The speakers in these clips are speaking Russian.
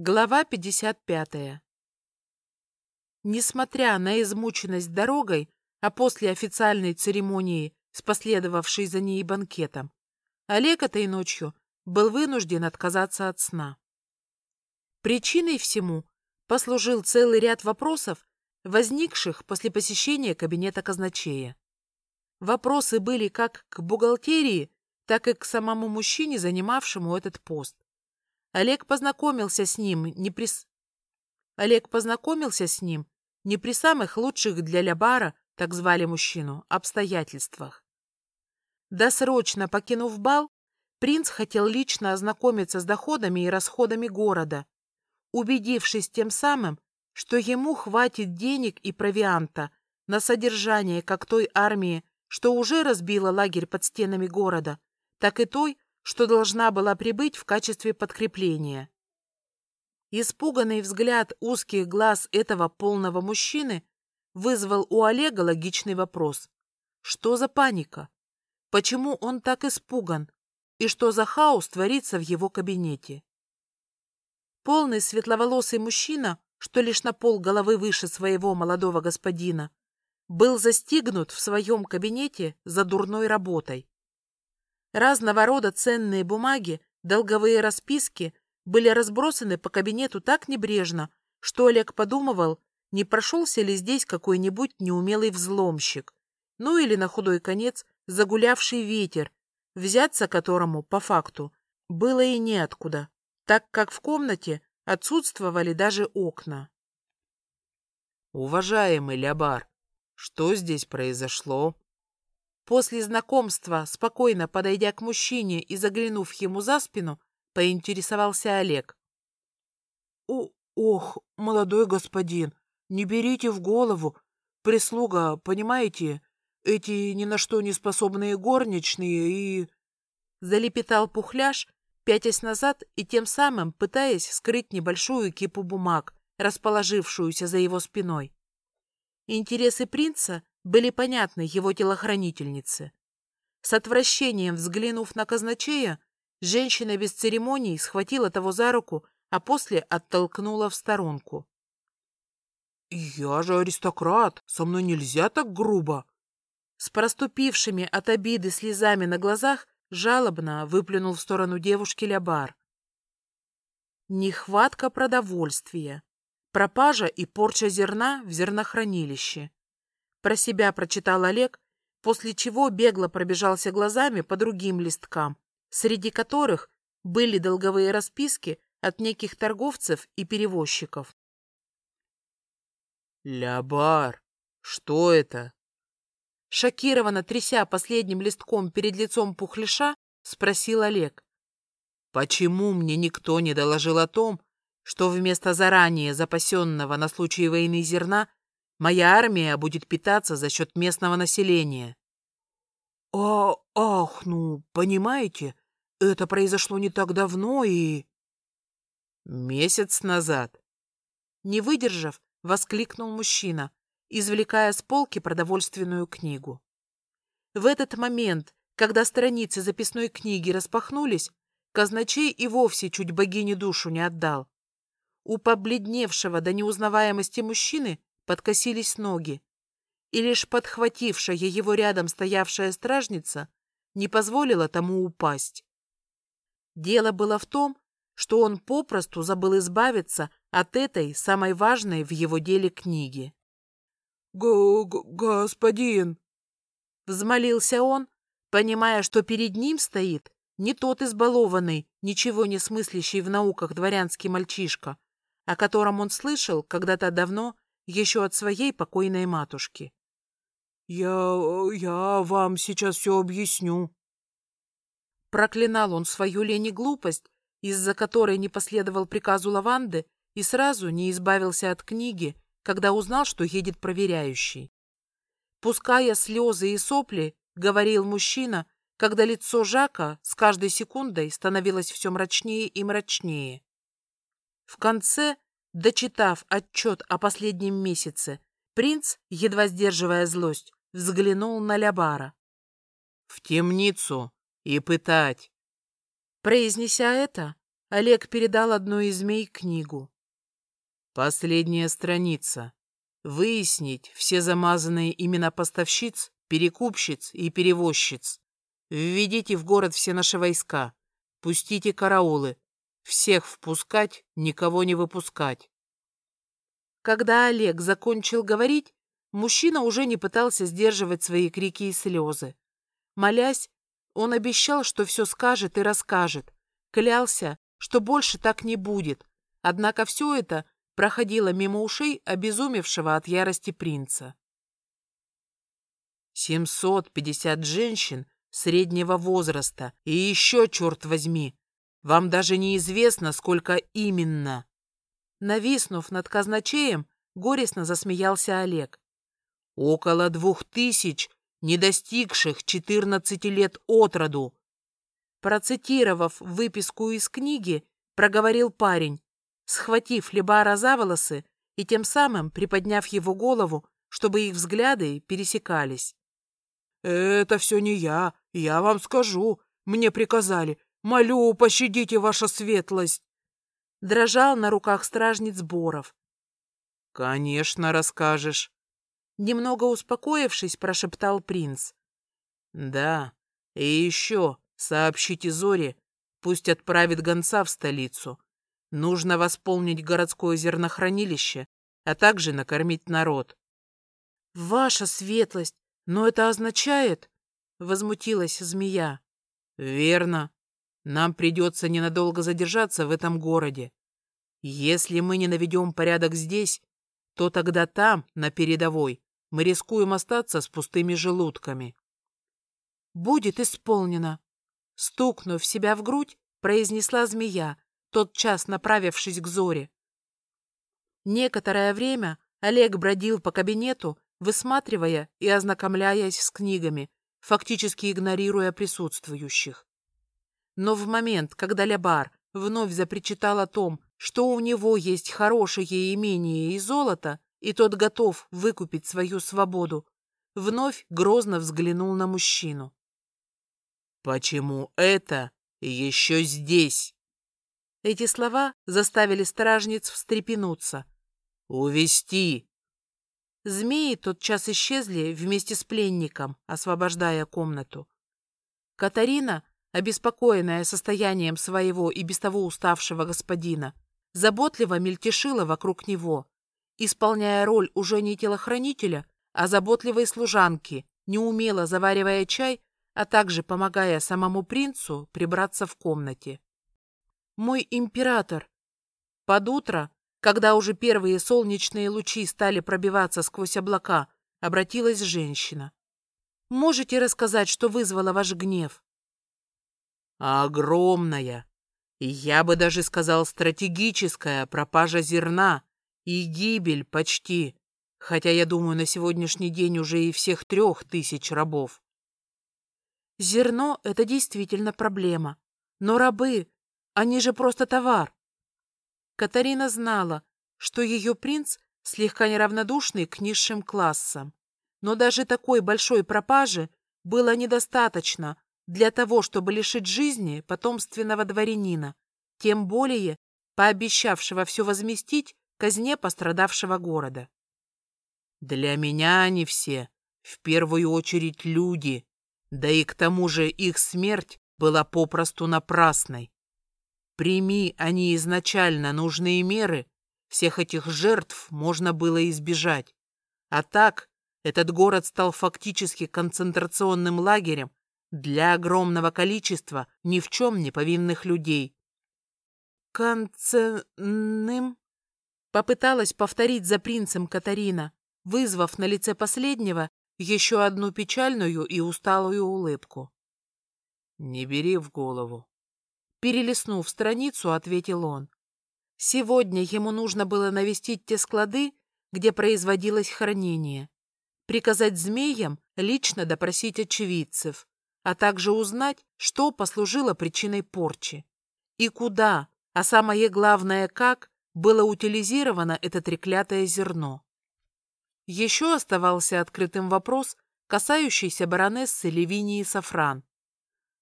Глава 55. Несмотря на измученность дорогой, а после официальной церемонии с последовавшей за ней банкетом, Олег этой ночью был вынужден отказаться от сна. Причиной всему послужил целый ряд вопросов, возникших после посещения кабинета казначея. Вопросы были как к бухгалтерии, так и к самому мужчине, занимавшему этот пост. Олег познакомился с ним не при... Олег познакомился с ним не при самых лучших для Лябара, так звали мужчину, обстоятельствах. Досрочно покинув бал, принц хотел лично ознакомиться с доходами и расходами города, убедившись тем самым, что ему хватит денег и провианта на содержание как той армии, что уже разбила лагерь под стенами города, так и той, что должна была прибыть в качестве подкрепления. Испуганный взгляд узких глаз этого полного мужчины вызвал у Олега логичный вопрос. Что за паника? Почему он так испуган? И что за хаос творится в его кабинете? Полный светловолосый мужчина, что лишь на пол головы выше своего молодого господина, был застигнут в своем кабинете за дурной работой. Разного рода ценные бумаги, долговые расписки были разбросаны по кабинету так небрежно, что Олег подумывал, не прошелся ли здесь какой-нибудь неумелый взломщик, ну или на худой конец загулявший ветер, взяться которому, по факту, было и неоткуда, так как в комнате отсутствовали даже окна. «Уважаемый Лябар, что здесь произошло?» После знакомства, спокойно подойдя к мужчине и заглянув ему за спину, поинтересовался Олег. О, «Ох, молодой господин, не берите в голову. Прислуга, понимаете, эти ни на что не способные горничные и...» Залепетал пухляш, пятясь назад и тем самым пытаясь скрыть небольшую кипу бумаг, расположившуюся за его спиной. Интересы принца были понятны его телохранительнице. С отвращением взглянув на казначея, женщина без церемоний схватила того за руку, а после оттолкнула в сторонку. «Я же аристократ, со мной нельзя так грубо!» С проступившими от обиды слезами на глазах жалобно выплюнул в сторону девушки Лябар. Нехватка продовольствия, пропажа и порча зерна в зернохранилище, про себя прочитал Олег, после чего бегло пробежался глазами по другим листкам, среди которых были долговые расписки от неких торговцев и перевозчиков. «Лябар, что это?» Шокированно тряся последним листком перед лицом пухляша, спросил Олег. «Почему мне никто не доложил о том, что вместо заранее запасенного на случай войны зерна Моя армия будет питаться за счет местного населения. А, ах, ну, понимаете, это произошло не так давно и... Месяц назад. Не выдержав, воскликнул мужчина, извлекая с полки продовольственную книгу. В этот момент, когда страницы записной книги распахнулись, казначей и вовсе чуть богине душу не отдал. У побледневшего до неузнаваемости мужчины подкосились ноги, и лишь подхватившая его рядом стоявшая стражница не позволила тому упасть. Дело было в том, что он попросту забыл избавиться от этой самой важной в его деле книги. Г «Господин!» Взмолился он, понимая, что перед ним стоит не тот избалованный, ничего не смыслящий в науках дворянский мальчишка, о котором он слышал когда-то давно еще от своей покойной матушки. «Я... я вам сейчас все объясню». Проклинал он свою лень и глупость, из-за которой не последовал приказу Лаванды и сразу не избавился от книги, когда узнал, что едет проверяющий. Пуская слезы и сопли, говорил мужчина, когда лицо Жака с каждой секундой становилось все мрачнее и мрачнее. В конце Дочитав отчет о последнем месяце, принц, едва сдерживая злость, взглянул на Лябара. «В темницу и пытать!» Произнеся это, Олег передал одной из змей книгу. Последняя страница. Выяснить все замазанные имена поставщиц, перекупщиц и перевозчиц. Введите в город все наши войска. Пустите караулы. Всех впускать, никого не выпускать. Когда Олег закончил говорить, мужчина уже не пытался сдерживать свои крики и слезы. Молясь, он обещал, что все скажет и расскажет. Клялся, что больше так не будет. Однако все это проходило мимо ушей обезумевшего от ярости принца. 750 женщин среднего возраста и еще, черт возьми, вам даже неизвестно, сколько именно. Нависнув над казначеем, горестно засмеялся Олег. Около двух тысяч, не достигших 14 лет от роду. Процитировав выписку из книги, проговорил парень, схватив Лебара за волосы и тем самым приподняв его голову, чтобы их взгляды пересекались. «Это все не я, я вам скажу. Мне приказали. Молю, пощадите ваша светлость!» Дрожал на руках стражниц Боров. «Конечно, расскажешь!» Немного успокоившись, прошептал принц. «Да, и еще сообщите Зоре, пусть отправит гонца в столицу. Нужно восполнить городское зернохранилище, а также накормить народ». «Ваша светлость, но это означает...» — возмутилась змея. «Верно. Нам придется ненадолго задержаться в этом городе. Если мы не наведем порядок здесь, то тогда там, на передовой, мы рискуем остаться с пустыми желудками». «Будет исполнено!» Стукнув себя в грудь, произнесла змея, тотчас направившись к Зоре. Некоторое время Олег бродил по кабинету, высматривая и ознакомляясь с книгами, фактически игнорируя присутствующих. Но в момент, когда Лябар вновь запричитал о том, что у него есть хорошее имение и золото, и тот готов выкупить свою свободу, вновь грозно взглянул на мужчину. «Почему это еще здесь?» Эти слова заставили стражниц встрепенуться. «Увести!» Змеи тотчас исчезли вместе с пленником, освобождая комнату. Катарина, обеспокоенная состоянием своего и без того уставшего господина, заботливо мельтешила вокруг него, исполняя роль уже не телохранителя, а заботливой служанки, неумело заваривая чай, а также помогая самому принцу прибраться в комнате. «Мой император!» Под утро, когда уже первые солнечные лучи стали пробиваться сквозь облака, обратилась женщина. «Можете рассказать, что вызвало ваш гнев?» «Огромная, я бы даже сказал стратегическая пропажа зерна и гибель почти, хотя я думаю на сегодняшний день уже и всех трех тысяч рабов. Зерно — это действительно проблема. Но рабы, они же просто товар. Катарина знала, что ее принц слегка неравнодушный к низшим классам. Но даже такой большой пропажи было недостаточно для того, чтобы лишить жизни потомственного дворянина, тем более пообещавшего все возместить казне пострадавшего города. Для меня они все, в первую очередь, люди, да и к тому же их смерть была попросту напрасной. Прими они изначально нужные меры, всех этих жертв можно было избежать. А так, этот город стал фактически концентрационным лагерем для огромного количества ни в чем не повинных людей. «Конценным?» Попыталась повторить за принцем Катарина, вызвав на лице последнего еще одну печальную и усталую улыбку. «Не бери в голову». Перелистнув страницу, ответил он. Сегодня ему нужно было навестить те склады, где производилось хранение, приказать змеям лично допросить очевидцев, а также узнать, что послужило причиной порчи и куда, а самое главное, как было утилизировано это треклятое зерно. Еще оставался открытым вопрос, касающийся баронессы Левинии Сафран.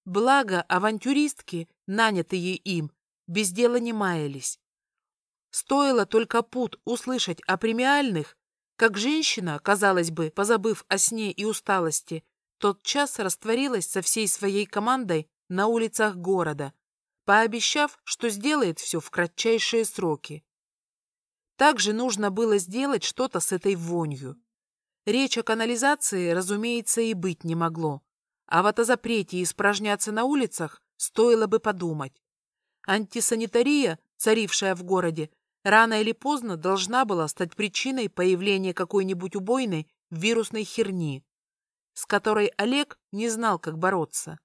Благо, авантюристки, нанятые им, без дела не маялись. Стоило только Пут услышать о премиальных, как женщина, казалось бы, позабыв о сне и усталости, тот час растворилась со всей своей командой на улицах города, пообещав, что сделает все в кратчайшие сроки. Также нужно было сделать что-то с этой вонью. Речь о канализации, разумеется, и быть не могло. А вот о запрете испражняться на улицах стоило бы подумать. Антисанитария, царившая в городе, рано или поздно должна была стать причиной появления какой-нибудь убойной вирусной херни, с которой Олег не знал, как бороться.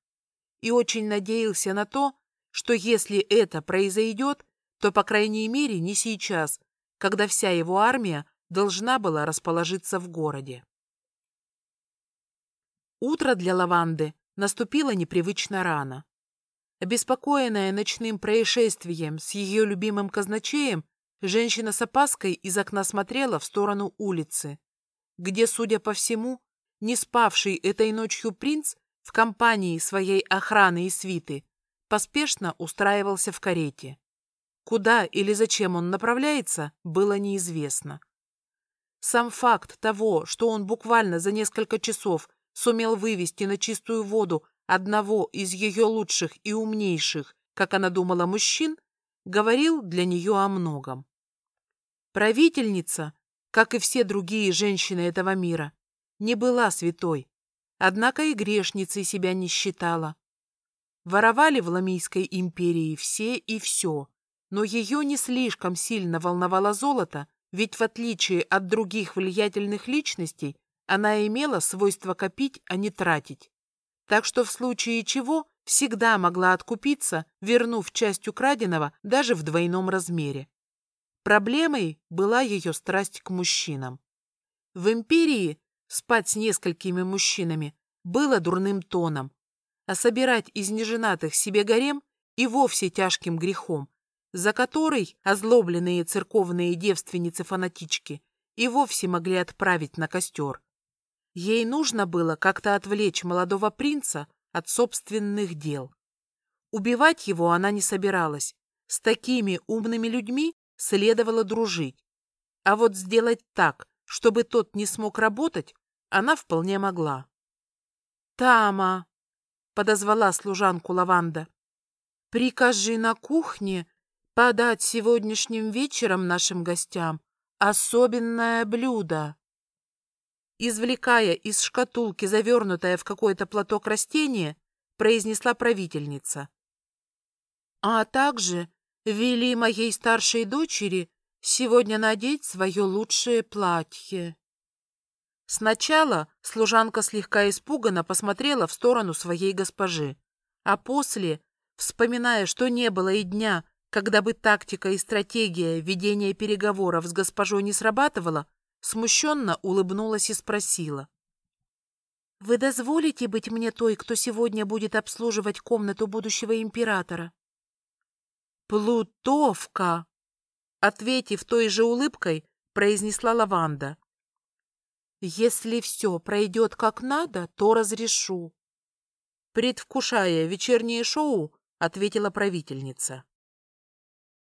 И очень надеялся на то, что если это произойдет, то, по крайней мере, не сейчас, когда вся его армия должна была расположиться в городе. Утро для Лаванды наступило непривычно рано. Обеспокоенная ночным происшествием с ее любимым казначеем, женщина с опаской из окна смотрела в сторону улицы, где, судя по всему, не спавший этой ночью принц в компании своей охраны и свиты поспешно устраивался в карете. Куда или зачем он направляется, было неизвестно. Сам факт того, что он буквально за несколько часов сумел вывести на чистую воду одного из ее лучших и умнейших, как она думала, мужчин, говорил для нее о многом. Правительница, как и все другие женщины этого мира, не была святой, однако и грешницей себя не считала. Воровали в Ламийской империи все и все, но ее не слишком сильно волновало золото, ведь в отличие от других влиятельных личностей, она имела свойство копить, а не тратить. Так что в случае чего всегда могла откупиться, вернув часть украденного даже в двойном размере. Проблемой была ее страсть к мужчинам. В империи спать с несколькими мужчинами было дурным тоном, а собирать из неженатых себе гарем и вовсе тяжким грехом, за который озлобленные церковные девственницы-фанатички и вовсе могли отправить на костер. Ей нужно было как-то отвлечь молодого принца от собственных дел. Убивать его она не собиралась. С такими умными людьми следовало дружить. А вот сделать так, чтобы тот не смог работать, она вполне могла. «Тама!» — подозвала служанку Лаванда. «Прикажи на кухне подать сегодняшним вечером нашим гостям особенное блюдо» извлекая из шкатулки завернутое в какой-то платок растение, произнесла правительница. А также вели моей старшей дочери сегодня надеть свое лучшее платье. Сначала служанка слегка испуганно посмотрела в сторону своей госпожи, а после, вспоминая, что не было и дня, когда бы тактика и стратегия ведения переговоров с госпожой не срабатывала, смущенно улыбнулась и спросила. «Вы дозволите быть мне той, кто сегодня будет обслуживать комнату будущего императора?» «Плутовка!» Ответив той же улыбкой, произнесла Лаванда. «Если все пройдет как надо, то разрешу». Предвкушая вечернее шоу, ответила правительница.